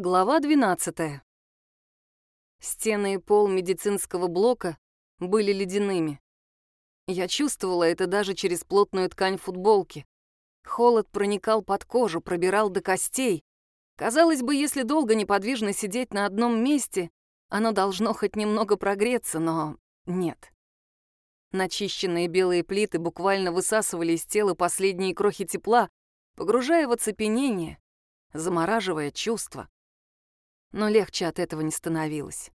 Глава 12. Стены и пол медицинского блока были ледяными. Я чувствовала это даже через плотную ткань футболки. Холод проникал под кожу, пробирал до костей. Казалось бы, если долго неподвижно сидеть на одном месте, оно должно хоть немного прогреться, но нет. Начищенные белые плиты буквально высасывали из тела последние крохи тепла, погружая в оцепенение, замораживая чувства но легче от этого не становилось.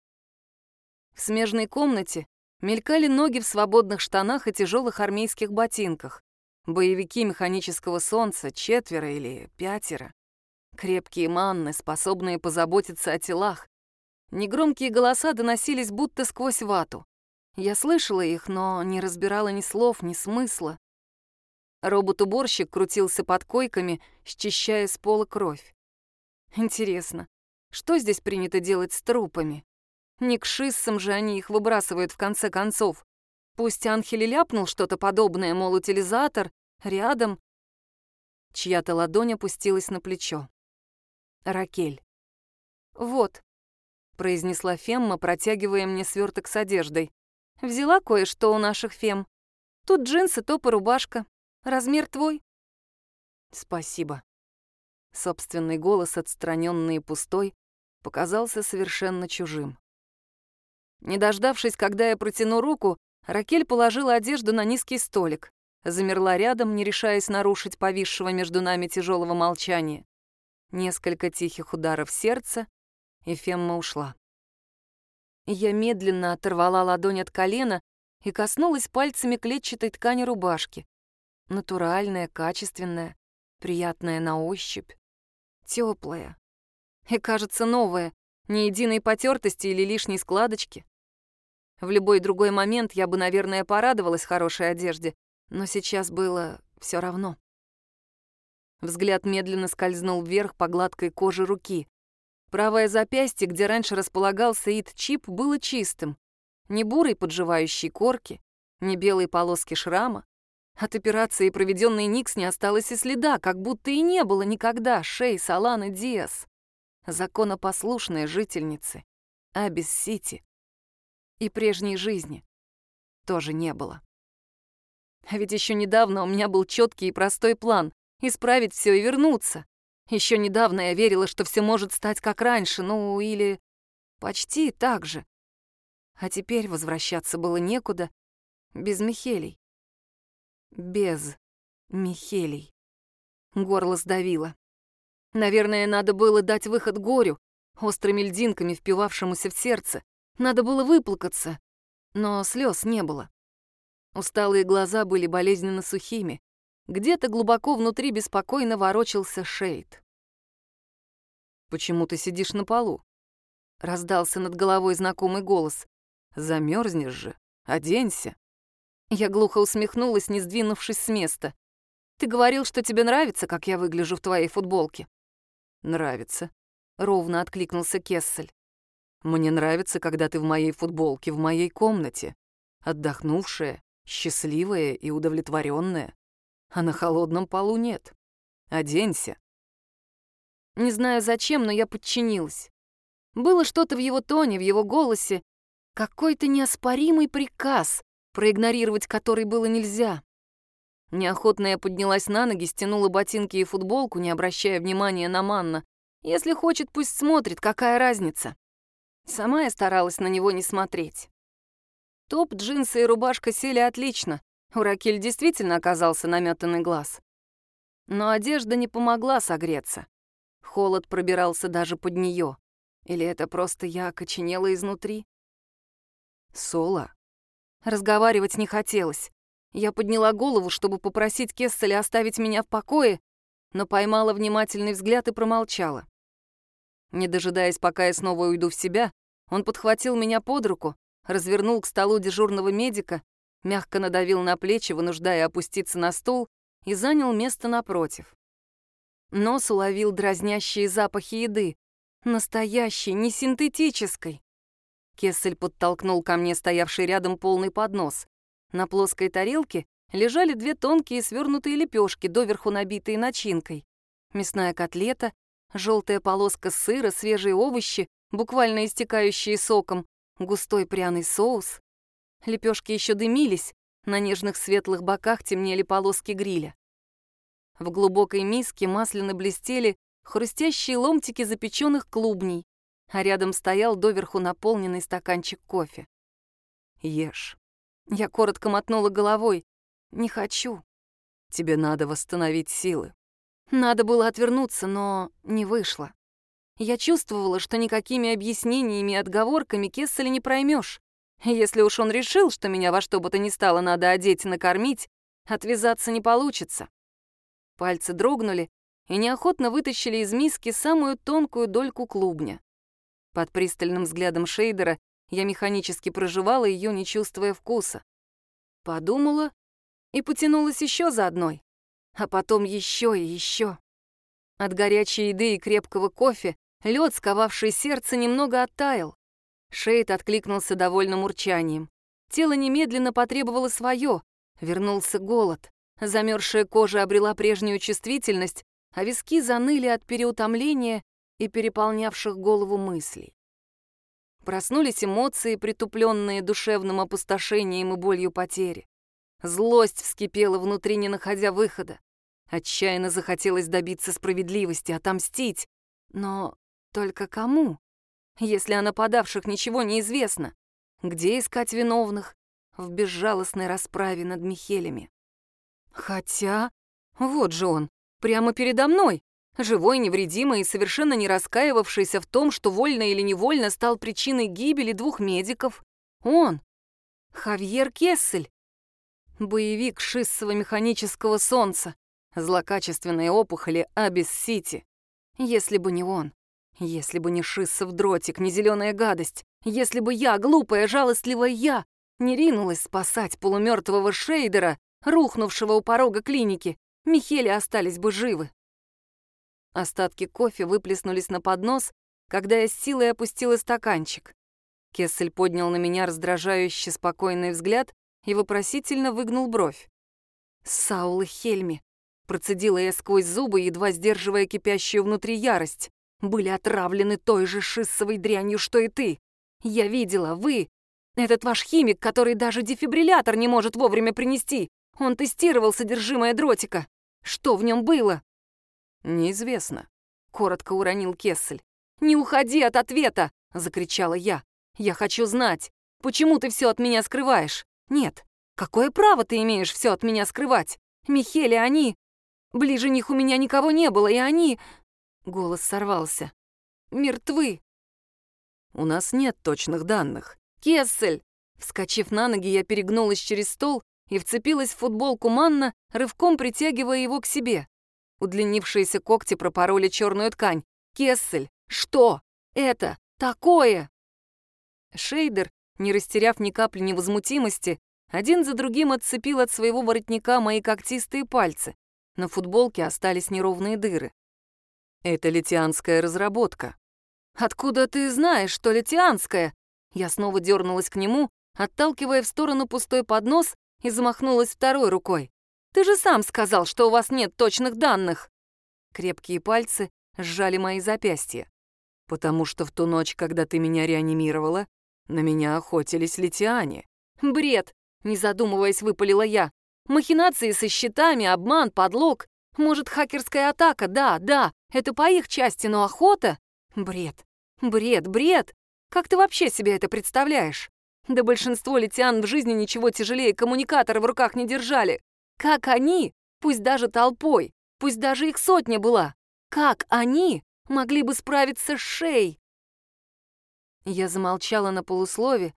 В смежной комнате мелькали ноги в свободных штанах и тяжелых армейских ботинках. Боевики механического солнца, четверо или пятеро. Крепкие манны, способные позаботиться о телах. Негромкие голоса доносились будто сквозь вату. Я слышала их, но не разбирала ни слов, ни смысла. Робот-уборщик крутился под койками, счищая с пола кровь. Интересно, что здесь принято делать с трупами? Не к шиссам же они их выбрасывают в конце концов. Пусть Анхель ляпнул что-то подобное, мол, утилизатор, рядом. Чья-то ладонь опустилась на плечо. Ракель. «Вот», — произнесла Фемма, протягивая мне сверток с одеждой. «Взяла кое-что у наших Фем. Тут джинсы, топ и рубашка. Размер твой?» «Спасибо». Собственный голос, отстраненный и пустой, показался совершенно чужим. Не дождавшись, когда я протяну руку, Ракель положила одежду на низкий столик, замерла рядом, не решаясь нарушить повисшего между нами тяжелого молчания. Несколько тихих ударов сердца, и Фемма ушла. Я медленно оторвала ладонь от колена и коснулась пальцами клетчатой ткани рубашки. Натуральная, качественная, приятная на ощупь, теплая, и, кажется, новое, ни единой потертости или лишней складочки. В любой другой момент я бы, наверное, порадовалась хорошей одежде, но сейчас было все равно. Взгляд медленно скользнул вверх по гладкой коже руки. Правое запястье, где раньше располагался ит-чип, было чистым. Ни бурой подживающей корки, ни белой полоски шрама. От операции, проведенной Никс, не осталось и следа, как будто и не было никогда шей Саланы Диас законопослушные жительницы Абис-Сити. И прежней жизни тоже не было. А ведь еще недавно у меня был четкий и простой план — исправить все и вернуться. Еще недавно я верила, что все может стать как раньше, ну или почти так же. А теперь возвращаться было некуда, без Михелей. Без Михелей. Горло сдавило. Наверное, надо было дать выход горю, острыми льдинками впивавшемуся в сердце. Надо было выплакаться, но слез не было. Усталые глаза были болезненно сухими. Где-то глубоко внутри беспокойно ворочался Шейд. «Почему ты сидишь на полу?» — раздался над головой знакомый голос. «Замерзнешь же, оденься». Я глухо усмехнулась, не сдвинувшись с места. «Ты говорил, что тебе нравится, как я выгляжу в твоей футболке. «Нравится», — ровно откликнулся Кессель. «Мне нравится, когда ты в моей футболке, в моей комнате, отдохнувшая, счастливая и удовлетворенная. А на холодном полу нет. Оденься». Не знаю зачем, но я подчинилась. Было что-то в его тоне, в его голосе, какой-то неоспоримый приказ, проигнорировать который было нельзя. Неохотно я поднялась на ноги, стянула ботинки и футболку, не обращая внимания на Манна. Если хочет, пусть смотрит, какая разница. Сама я старалась на него не смотреть. Топ, джинсы и рубашка сели отлично. У Ракель действительно оказался наметанный глаз. Но одежда не помогла согреться. Холод пробирался даже под нее. Или это просто я окоченела изнутри? Соло. Разговаривать не хотелось. Я подняла голову, чтобы попросить Кесселя оставить меня в покое, но поймала внимательный взгляд и промолчала. Не дожидаясь, пока я снова уйду в себя, он подхватил меня под руку, развернул к столу дежурного медика, мягко надавил на плечи, вынуждая опуститься на стул, и занял место напротив. Нос уловил дразнящие запахи еды, настоящей, не синтетической. Кессель подтолкнул ко мне стоявший рядом полный поднос. На плоской тарелке лежали две тонкие свернутые лепешки, доверху набитые начинкой. Мясная котлета, желтая полоска сыра, свежие овощи, буквально истекающие соком, густой пряный соус. Лепешки еще дымились, на нежных светлых боках темнели полоски гриля. В глубокой миске масляно блестели хрустящие ломтики запеченных клубней, а рядом стоял доверху наполненный стаканчик кофе. «Ешь». Я коротко мотнула головой. «Не хочу». «Тебе надо восстановить силы». Надо было отвернуться, но не вышло. Я чувствовала, что никакими объяснениями и отговорками Кесселя не проймешь. Если уж он решил, что меня во что бы то ни стало надо одеть и накормить, отвязаться не получится. Пальцы дрогнули и неохотно вытащили из миски самую тонкую дольку клубня. Под пристальным взглядом Шейдера я механически проживала ее, не чувствуя вкуса. Подумала и потянулась еще за одной, а потом еще и еще. От горячей еды и крепкого кофе лед, сковавший сердце, немного оттаял. Шейд откликнулся довольным урчанием. Тело немедленно потребовало свое, вернулся голод. Замерзшая кожа обрела прежнюю чувствительность, а виски заныли от переутомления и переполнявших голову мыслей. Проснулись эмоции, притупленные душевным опустошением и болью потери. Злость вскипела внутри, не находя выхода. Отчаянно захотелось добиться справедливости, отомстить. Но только кому? Если о нападавших ничего не известно, где искать виновных? В безжалостной расправе над Михелями. Хотя, вот же он, прямо передо мной, живой, невредимый и совершенно не раскаивавшийся в том, что вольно или невольно стал причиной гибели двух медиков. Он, Хавьер Кессель, боевик шиссового механического солнца, злокачественные опухоли Абис-Сити. Если бы не он, если бы не Шиссов дротик, не зеленая гадость, если бы я, глупая, жалостливая я, не ринулась спасать полумертвого Шейдера, рухнувшего у порога клиники, Михели остались бы живы. Остатки кофе выплеснулись на поднос, когда я с силой опустила стаканчик. Кессель поднял на меня раздражающий спокойный взгляд и вопросительно выгнул бровь. «Саула Хельми», — процедила я сквозь зубы, едва сдерживая кипящую внутри ярость были отравлены той же шиссовой дрянью, что и ты. Я видела, вы... Этот ваш химик, который даже дефибриллятор не может вовремя принести. Он тестировал содержимое дротика. Что в нем было?» «Неизвестно», — коротко уронил Кессель. «Не уходи от ответа!» — закричала я. «Я хочу знать, почему ты все от меня скрываешь? Нет, какое право ты имеешь все от меня скрывать? Михели, они... Ближе них у меня никого не было, и они... Голос сорвался. «Мертвы!» «У нас нет точных данных». «Кессель!» Вскочив на ноги, я перегнулась через стол и вцепилась в футболку Манна, рывком притягивая его к себе. Удлинившиеся когти пропороли черную ткань. «Кессель! Что? Это такое?» Шейдер, не растеряв ни капли невозмутимости, один за другим отцепил от своего воротника мои когтистые пальцы. На футболке остались неровные дыры. Это литианская разработка. Откуда ты знаешь, что литианская? Я снова дернулась к нему, отталкивая в сторону пустой поднос и замахнулась второй рукой. Ты же сам сказал, что у вас нет точных данных. Крепкие пальцы сжали мои запястья. Потому что в ту ночь, когда ты меня реанимировала, на меня охотились литиане. Бред, не задумываясь, выпалила я. Махинации со счетами, обман, подлог. Может, хакерская атака, да, да, это по их части, но охота? Бред, бред, бред. Как ты вообще себе это представляешь? Да большинство литиан в жизни ничего тяжелее коммуникатора в руках не держали. Как они, пусть даже толпой, пусть даже их сотня была, как они могли бы справиться с шеей? Я замолчала на полуслове,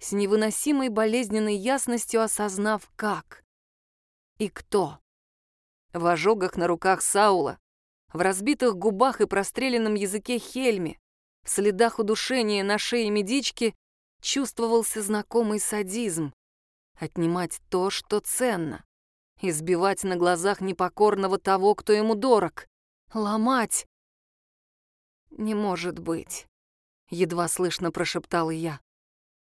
с невыносимой болезненной ясностью осознав, как и кто. В ожогах на руках Саула, в разбитых губах и простреленном языке Хельми, в следах удушения на шее медички чувствовался знакомый садизм. Отнимать то, что ценно. Избивать на глазах непокорного того, кто ему дорог. Ломать. «Не может быть», — едва слышно прошептала я.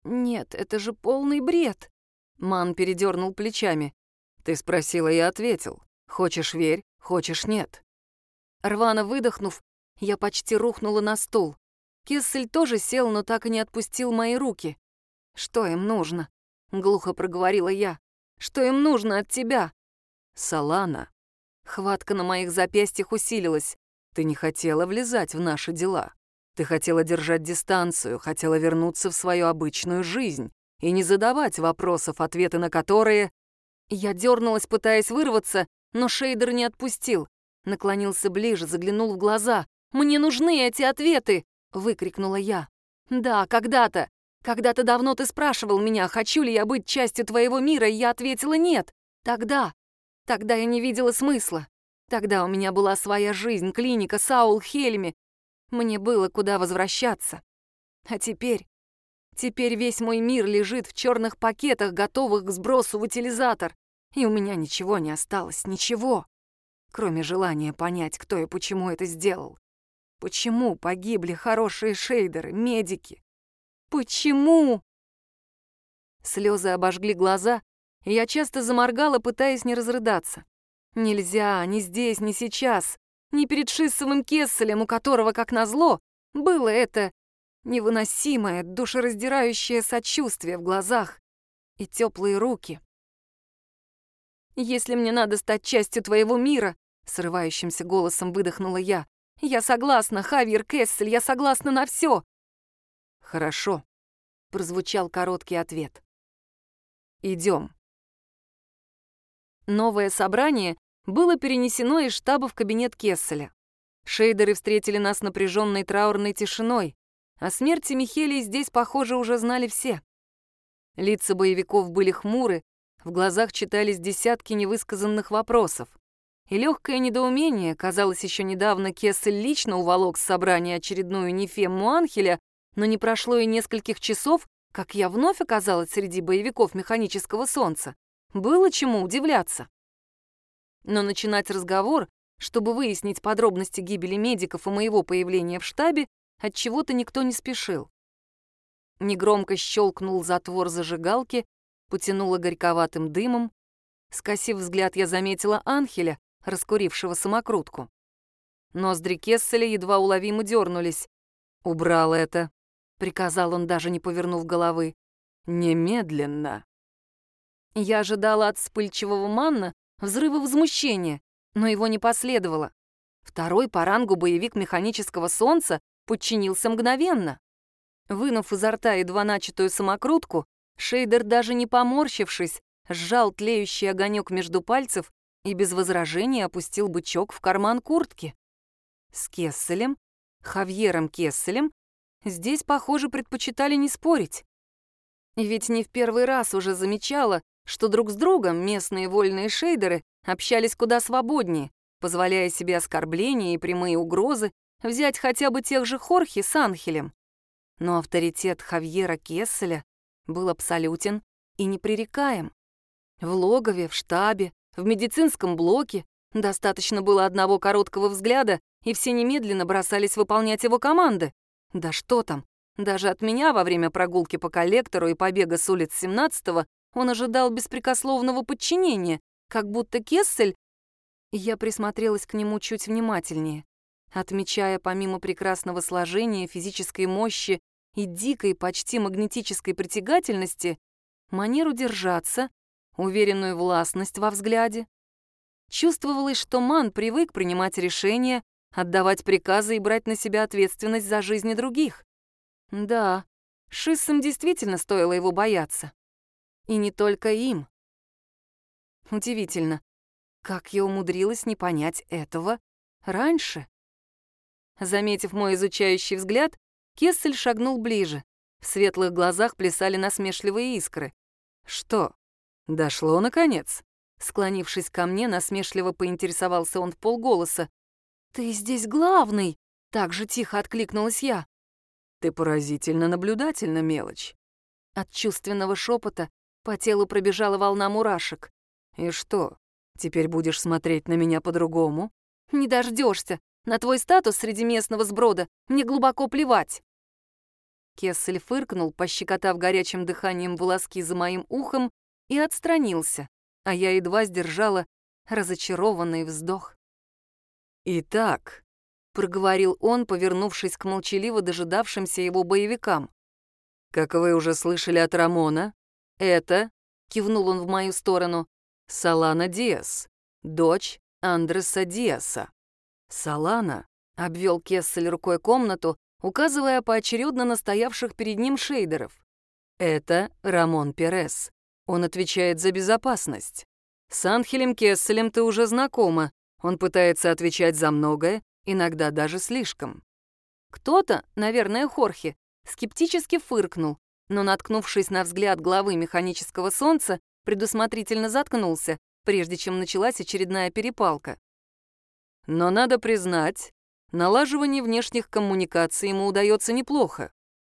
«Нет, это же полный бред!» Ман передернул плечами. «Ты спросила, я ответил. Хочешь — верь, хочешь — нет». Рвано выдохнув, Я почти рухнула на стул. Кессель тоже сел, но так и не отпустил мои руки. «Что им нужно?» — глухо проговорила я. «Что им нужно от тебя?» «Салана». Хватка на моих запястьях усилилась. «Ты не хотела влезать в наши дела. Ты хотела держать дистанцию, хотела вернуться в свою обычную жизнь и не задавать вопросов, ответы на которые...» Я дернулась, пытаясь вырваться, но Шейдер не отпустил. Наклонился ближе, заглянул в глаза. «Мне нужны эти ответы!» — выкрикнула я. «Да, когда-то. Когда-то давно ты спрашивал меня, хочу ли я быть частью твоего мира, и я ответила нет. Тогда. Тогда я не видела смысла. Тогда у меня была своя жизнь, клиника, Саул, Хельми. Мне было куда возвращаться. А теперь... Теперь весь мой мир лежит в черных пакетах, готовых к сбросу в утилизатор. И у меня ничего не осталось, ничего. Кроме желания понять, кто и почему это сделал. Почему погибли хорошие шейдеры, медики? Почему? Слезы обожгли глаза, я часто заморгала, пытаясь не разрыдаться. Нельзя, ни здесь, ни сейчас, ни перед Шиссовым Кесселем, у которого, как назло, было это невыносимое, душераздирающее сочувствие в глазах и теплые руки. «Если мне надо стать частью твоего мира», — срывающимся голосом выдохнула я, «я согласна, Хавьер Кессель, я согласна на все. «Хорошо», — прозвучал короткий ответ. Идем. Новое собрание было перенесено из штаба в кабинет Кесселя. Шейдеры встретили нас напряженной траурной тишиной. О смерти Михелии здесь, похоже, уже знали все. Лица боевиков были хмуры, в глазах читались десятки невысказанных вопросов. И легкое недоумение, казалось, еще недавно Кессель лично уволок с собрания очередную Нефему Анхеля, но не прошло и нескольких часов, как я вновь оказалась среди боевиков механического солнца. Было чему удивляться. Но начинать разговор, чтобы выяснить подробности гибели медиков и моего появления в штабе, от чего то никто не спешил. Негромко щелкнул затвор зажигалки, потянуло горьковатым дымом. Скосив взгляд, я заметила Анхеля, раскурившего самокрутку. Ноздри Кесселя едва уловимо дернулись. «Убрал это», — приказал он, даже не повернув головы. «Немедленно». Я ожидала от вспыльчивого манна взрыва возмущения, но его не последовало. Второй по рангу боевик механического солнца подчинился мгновенно. Вынув изо рта едва начатую самокрутку, Шейдер, даже не поморщившись, сжал тлеющий огонек между пальцев и без возражений опустил бычок в карман куртки. С Кесселем, Хавьером Кесселем, здесь, похоже, предпочитали не спорить. Ведь не в первый раз уже замечала, что друг с другом местные вольные шейдеры общались куда свободнее, позволяя себе оскорбления и прямые угрозы взять хотя бы тех же Хорхи с Анхелем. Но авторитет Хавьера Кесселя был абсолютен и непререкаем. В логове, в штабе, в медицинском блоке достаточно было одного короткого взгляда, и все немедленно бросались выполнять его команды. Да что там, даже от меня во время прогулки по коллектору и побега с улиц 17-го он ожидал беспрекословного подчинения, как будто Кессель... Я присмотрелась к нему чуть внимательнее, отмечая помимо прекрасного сложения, физической мощи и дикой, почти магнетической притягательности, манеру держаться, уверенную властность во взгляде. Чувствовалось, что Ман привык принимать решения, отдавать приказы и брать на себя ответственность за жизни других. Да, Шиссам действительно стоило его бояться. И не только им. Удивительно, как я умудрилась не понять этого раньше. Заметив мой изучающий взгляд, Кессель шагнул ближе. В светлых глазах плясали насмешливые искры. «Что, дошло, наконец?» Склонившись ко мне, насмешливо поинтересовался он в полголоса. «Ты здесь главный!» — так же тихо откликнулась я. «Ты поразительно наблюдательна, мелочь». От чувственного шепота по телу пробежала волна мурашек. «И что, теперь будешь смотреть на меня по-другому?» «Не дождешься. На твой статус среди местного сброда мне глубоко плевать». Кессель фыркнул, пощекотав горячим дыханием волоски за моим ухом, и отстранился, а я едва сдержала разочарованный вздох. «Итак», — проговорил он, повернувшись к молчаливо дожидавшимся его боевикам. «Как вы уже слышали от Рамона, это, — кивнул он в мою сторону, — Салана Диас, дочь Андреса Диаса. Салана, — обвел Кессель рукой комнату, указывая поочередно на стоявших перед ним шейдеров. Это Рамон Перес. Он отвечает за безопасность. С Анхелем Кесселем ты уже знакома. Он пытается отвечать за многое, иногда даже слишком. Кто-то, наверное, Хорхе, скептически фыркнул, но, наткнувшись на взгляд главы механического солнца, предусмотрительно заткнулся, прежде чем началась очередная перепалка. Но надо признать, налаживание внешних коммуникаций ему удается неплохо.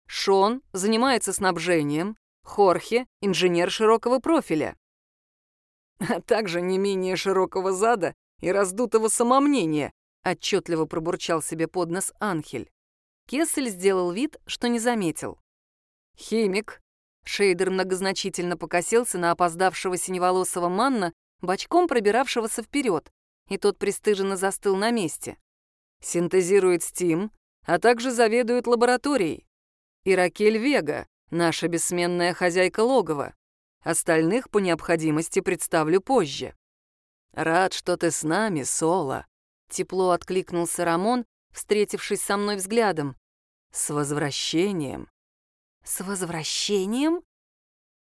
Шон занимается снабжением, Хорхе — инженер широкого профиля. А также не менее широкого зада и раздутого самомнения, отчетливо пробурчал себе под нос Анхель. Кессель сделал вид, что не заметил. «Химик». Шейдер многозначительно покосился на опоздавшего синеволосого манна, бочком пробиравшегося вперед, и тот пристыженно застыл на месте. Синтезирует стим, а также заведует лабораторией. И Ракель Вега, наша бессменная хозяйка логова. Остальных по необходимости представлю позже. Рад, что ты с нами, Соло. Тепло откликнулся Рамон, встретившись со мной взглядом. «С возвращением!» «С возвращением?»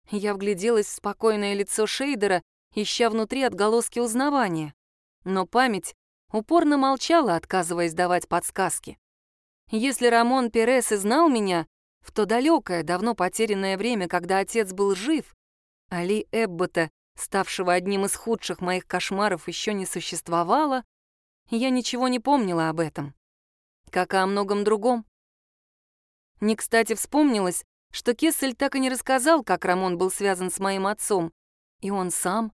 Я вгляделась в спокойное лицо Шейдера, ища внутри отголоски узнавания. Но память упорно молчала, отказываясь давать подсказки. Если Рамон Перес и знал меня, в то далекое, давно потерянное время, когда отец был жив, Али Эббота, ставшего одним из худших моих кошмаров, еще не существовало, я ничего не помнила об этом. Как и о многом другом. Не кстати вспомнилось, что Кессель так и не рассказал, как Рамон был связан с моим отцом. И он сам.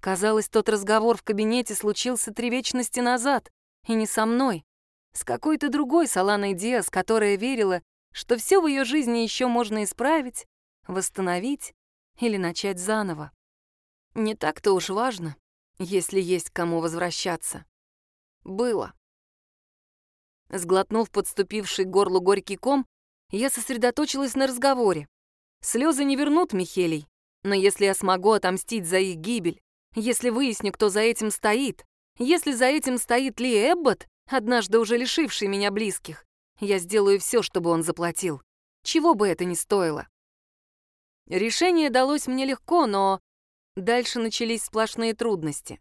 Казалось, тот разговор в кабинете случился три вечности назад, и не со мной, с какой-то другой Саланой Диас, которая верила, что все в ее жизни еще можно исправить, восстановить или начать заново. Не так-то уж важно, если есть к кому возвращаться. Было. Сглотнув подступивший к горлу горький ком, я сосредоточилась на разговоре. Слезы не вернут Михелей, но если я смогу отомстить за их гибель, если выясню, кто за этим стоит, если за этим стоит Ли Эббот, однажды уже лишивший меня близких, я сделаю все, чтобы он заплатил, чего бы это ни стоило. Решение далось мне легко, но дальше начались сплошные трудности.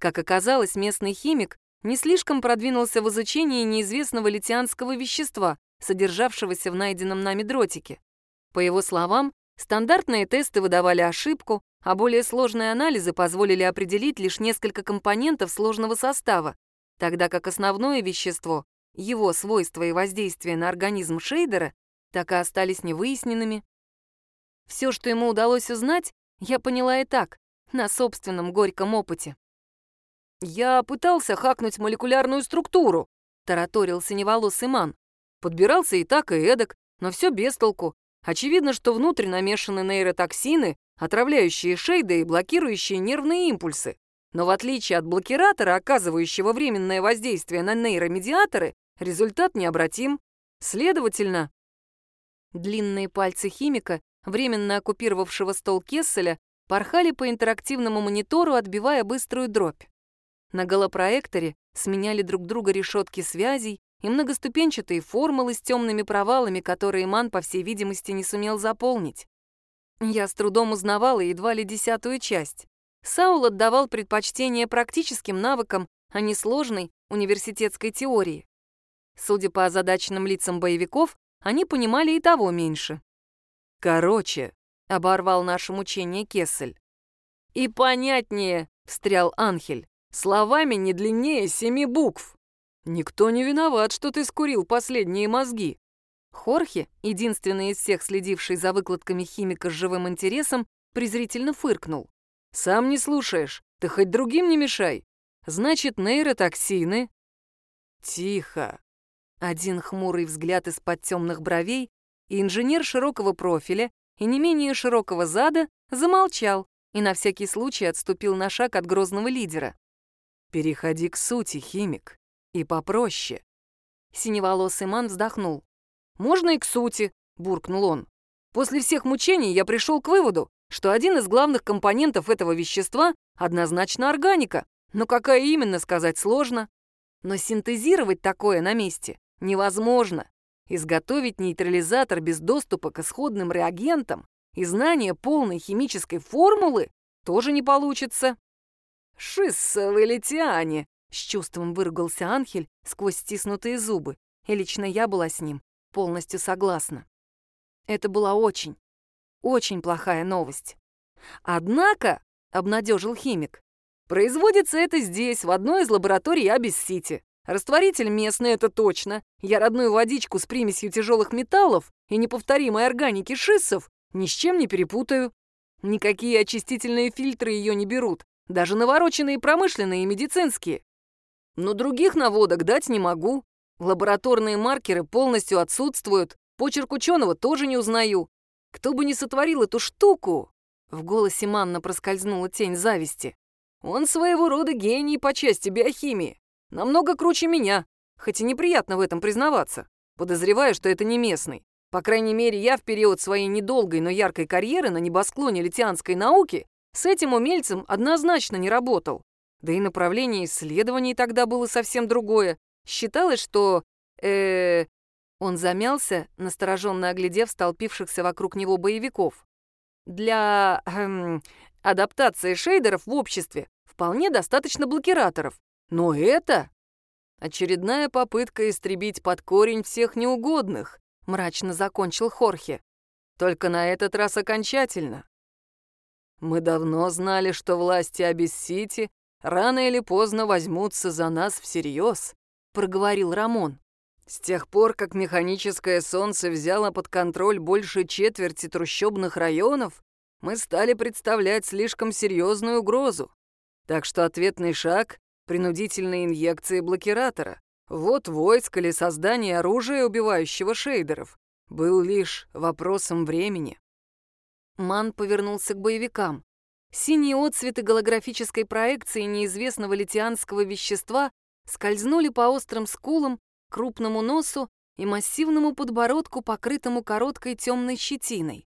Как оказалось, местный химик не слишком продвинулся в изучении неизвестного литианского вещества, содержавшегося в найденном нами дротике. По его словам, стандартные тесты выдавали ошибку, а более сложные анализы позволили определить лишь несколько компонентов сложного состава, тогда как основное вещество, его свойства и воздействие на организм Шейдера, так и остались невыясненными. Все, что ему удалось узнать, я поняла и так, на собственном горьком опыте. «Я пытался хакнуть молекулярную структуру», — тараторил синеволосый ман. Подбирался и так, и эдак, но все без толку. Очевидно, что внутрь намешаны нейротоксины, отравляющие шейды и блокирующие нервные импульсы. Но в отличие от блокиратора, оказывающего временное воздействие на нейромедиаторы, результат необратим. Следовательно... Длинные пальцы химика, временно оккупировавшего стол Кесселя, порхали по интерактивному монитору, отбивая быструю дробь. На голопроекторе сменяли друг друга решетки связей и многоступенчатые формулы с темными провалами, которые Ман, по всей видимости, не сумел заполнить. Я с трудом узнавала едва ли десятую часть. Саул отдавал предпочтение практическим навыкам, а не сложной университетской теории. Судя по озадаченным лицам боевиков, они понимали и того меньше. «Короче», — оборвал наше мучение Кессель. «И понятнее», — встрял Анхель. Словами не длиннее семи букв. Никто не виноват, что ты скурил последние мозги. Хорхе, единственный из всех следивший за выкладками химика с живым интересом, презрительно фыркнул. «Сам не слушаешь, ты хоть другим не мешай. Значит, нейротоксины...» «Тихо!» Один хмурый взгляд из-под темных бровей, и инженер широкого профиля и не менее широкого зада замолчал и на всякий случай отступил на шаг от грозного лидера. Переходи к сути, химик. и попроще. Синеволосый ман вздохнул. «Можно и к сути», — буркнул он. «После всех мучений я пришел к выводу, что один из главных компонентов этого вещества однозначно органика, но какая именно, сказать сложно. Но синтезировать такое на месте невозможно. Изготовить нейтрализатор без доступа к исходным реагентам и знания полной химической формулы тоже не получится. «Шиссовы литиане!» — с чувством выругался Анхель сквозь стиснутые зубы, и лично я была с ним полностью согласна. Это была очень, очень плохая новость. Однако, — обнадежил химик, — производится это здесь, в одной из лабораторий Абис-Сити. Растворитель местный, это точно. Я родную водичку с примесью тяжелых металлов и неповторимой органики шиссов ни с чем не перепутаю. Никакие очистительные фильтры ее не берут, даже навороченные промышленные и медицинские. Но других наводок дать не могу. Лабораторные маркеры полностью отсутствуют, почерк ученого тоже не узнаю. Кто бы ни сотворил эту штуку, в голосе Манна проскользнула тень зависти. Он своего рода гений по части биохимии. Намного круче меня, хоть и неприятно в этом признаваться. Подозреваю, что это не местный. По крайней мере, я в период своей недолгой, но яркой карьеры на небосклоне литианской науки с этим умельцем однозначно не работал. Да и направление исследований тогда было совсем другое. Считалось, что... э Он замялся, настороженно оглядев столпившихся вокруг него боевиков. Для... Эм, адаптации шейдеров в обществе вполне достаточно блокираторов. Но это очередная попытка истребить под корень всех неугодных, мрачно закончил Хорхе. Только на этот раз окончательно. Мы давно знали, что власти Абиссити рано или поздно возьмутся за нас всерьез, проговорил Рамон. С тех пор, как механическое солнце взяло под контроль больше четверти трущобных районов, мы стали представлять слишком серьезную угрозу. Так что ответный шаг принудительной инъекции блокиратора. Вот войск или создание оружия, убивающего шейдеров, был лишь вопросом времени. Ман повернулся к боевикам. Синие отцветы голографической проекции неизвестного литианского вещества скользнули по острым скулам, крупному носу и массивному подбородку, покрытому короткой темной щетиной.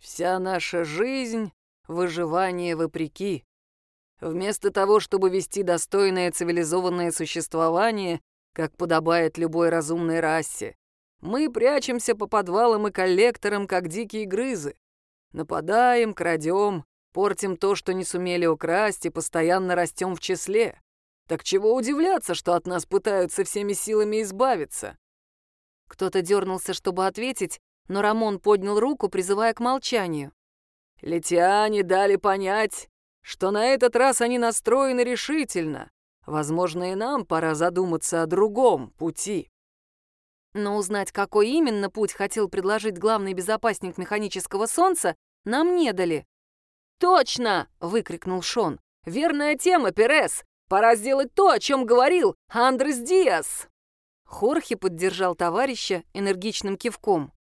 «Вся наша жизнь — выживание вопреки», Вместо того, чтобы вести достойное цивилизованное существование, как подобает любой разумной расе, мы прячемся по подвалам и коллекторам, как дикие грызы. Нападаем, крадем, портим то, что не сумели украсть, и постоянно растем в числе. Так чего удивляться, что от нас пытаются всеми силами избавиться? Кто-то дернулся, чтобы ответить, но Рамон поднял руку, призывая к молчанию. Летиане дали понять, что на этот раз они настроены решительно. Возможно, и нам пора задуматься о другом пути. Но узнать, какой именно путь хотел предложить главный безопасник механического солнца, нам не дали. «Точно!» — выкрикнул Шон. «Верная тема, Перес! Пора сделать то, о чем говорил Андрес Диас!» Хорхе поддержал товарища энергичным кивком.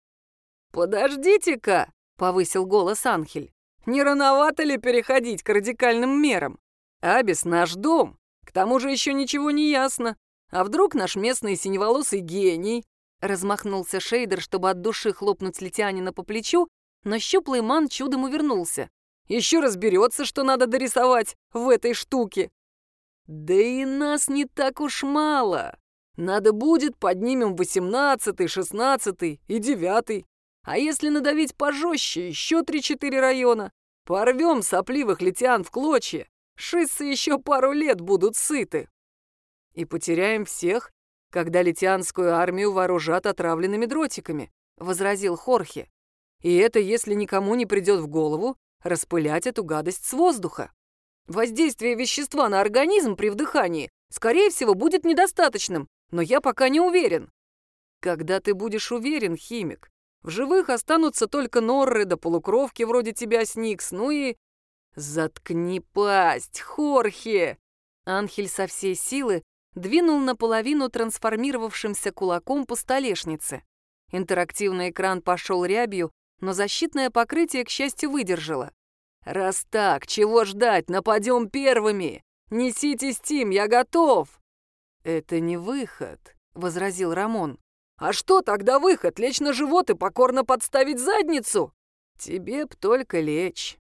«Подождите-ка!» — повысил голос Анхель. Не рановато ли переходить к радикальным мерам? Абис — наш дом. К тому же еще ничего не ясно. А вдруг наш местный синеволосый гений?» Размахнулся Шейдер, чтобы от души хлопнуть Летянина по плечу, но щуплый ман чудом увернулся. «Еще разберется, что надо дорисовать в этой штуке». «Да и нас не так уж мало. Надо будет, поднимем восемнадцатый, шестнадцатый и девятый. А если надавить пожестче, еще три-четыре района? Порвем сопливых летян в клочья. Шиссы еще пару лет будут сыты. И потеряем всех, когда летианскую армию вооружат отравленными дротиками, — возразил Хорхе. И это, если никому не придет в голову, распылять эту гадость с воздуха. Воздействие вещества на организм при вдыхании, скорее всего, будет недостаточным, но я пока не уверен. Когда ты будешь уверен, химик? В живых останутся только норры да полукровки вроде тебя, Сникс, ну и... Заткни пасть, Хорхе! Анхель со всей силы двинул наполовину трансформировавшимся кулаком по столешнице. Интерактивный экран пошел рябью, но защитное покрытие, к счастью, выдержало. «Раз так, чего ждать? Нападем первыми! Несите Стим, я готов!» «Это не выход», — возразил Рамон. «А что тогда выход? Лечь на живот и покорно подставить задницу?» «Тебе б только лечь».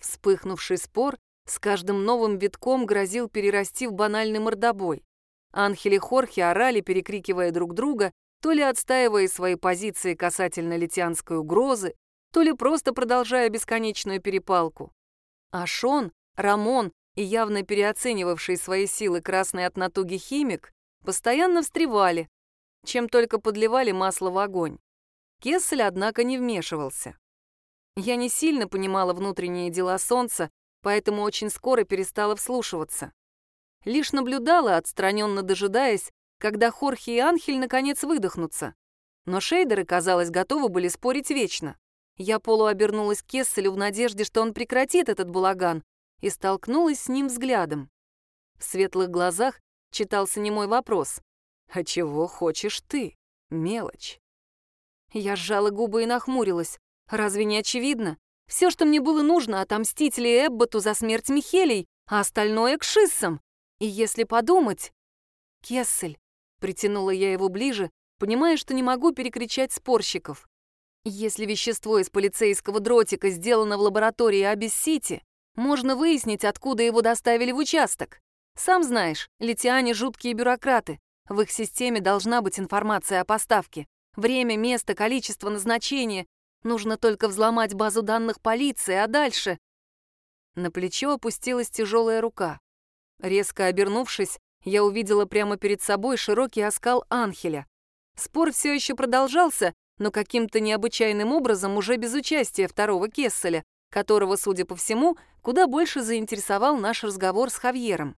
Вспыхнувший спор с каждым новым витком грозил перерасти в банальный мордобой. Анхель и Хорхе орали, перекрикивая друг друга, то ли отстаивая свои позиции касательно литианской угрозы, то ли просто продолжая бесконечную перепалку. А Шон, Рамон и явно переоценивавший свои силы красный от натуги химик постоянно встревали, чем только подливали масло в огонь. Кессель, однако, не вмешивался. Я не сильно понимала внутренние дела Солнца, поэтому очень скоро перестала вслушиваться. Лишь наблюдала, отстраненно дожидаясь, когда Хорхе и Анхель наконец выдохнутся. Но шейдеры, казалось, готовы были спорить вечно. Я полуобернулась к Кесселю в надежде, что он прекратит этот балаган, и столкнулась с ним взглядом. В светлых глазах читался немой вопрос. «А чего хочешь ты, мелочь?» Я сжала губы и нахмурилась. Разве не очевидно? Все, что мне было нужно, отомстить Ли Эбботу за смерть Михелей, а остальное — к шиссам. И если подумать... «Кессель», — притянула я его ближе, понимая, что не могу перекричать спорщиков. Если вещество из полицейского дротика сделано в лаборатории Абис-Сити, можно выяснить, откуда его доставили в участок. Сам знаешь, литиане — жуткие бюрократы. В их системе должна быть информация о поставке. Время, место, количество, назначение. Нужно только взломать базу данных полиции, а дальше... На плечо опустилась тяжелая рука. Резко обернувшись, я увидела прямо перед собой широкий оскал Анхеля. Спор все еще продолжался, но каким-то необычайным образом уже без участия второго Кесселя, которого, судя по всему, куда больше заинтересовал наш разговор с Хавьером.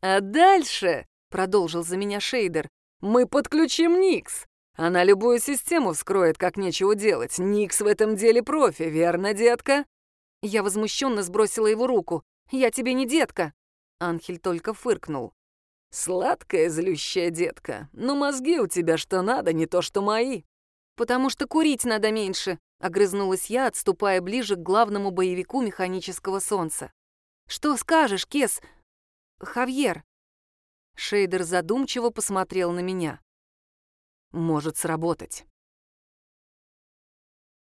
«А дальше», — продолжил за меня Шейдер, — «мы подключим Никс. Она любую систему вскроет, как нечего делать. Никс в этом деле профи, верно, детка?» Я возмущенно сбросила его руку. «Я тебе не детка!» Анхель только фыркнул. «Сладкая, злющая детка, но мозги у тебя что надо, не то что мои». «Потому что курить надо меньше», — огрызнулась я, отступая ближе к главному боевику механического солнца. «Что скажешь, Кес? Хавьер?» Шейдер задумчиво посмотрел на меня. «Может сработать.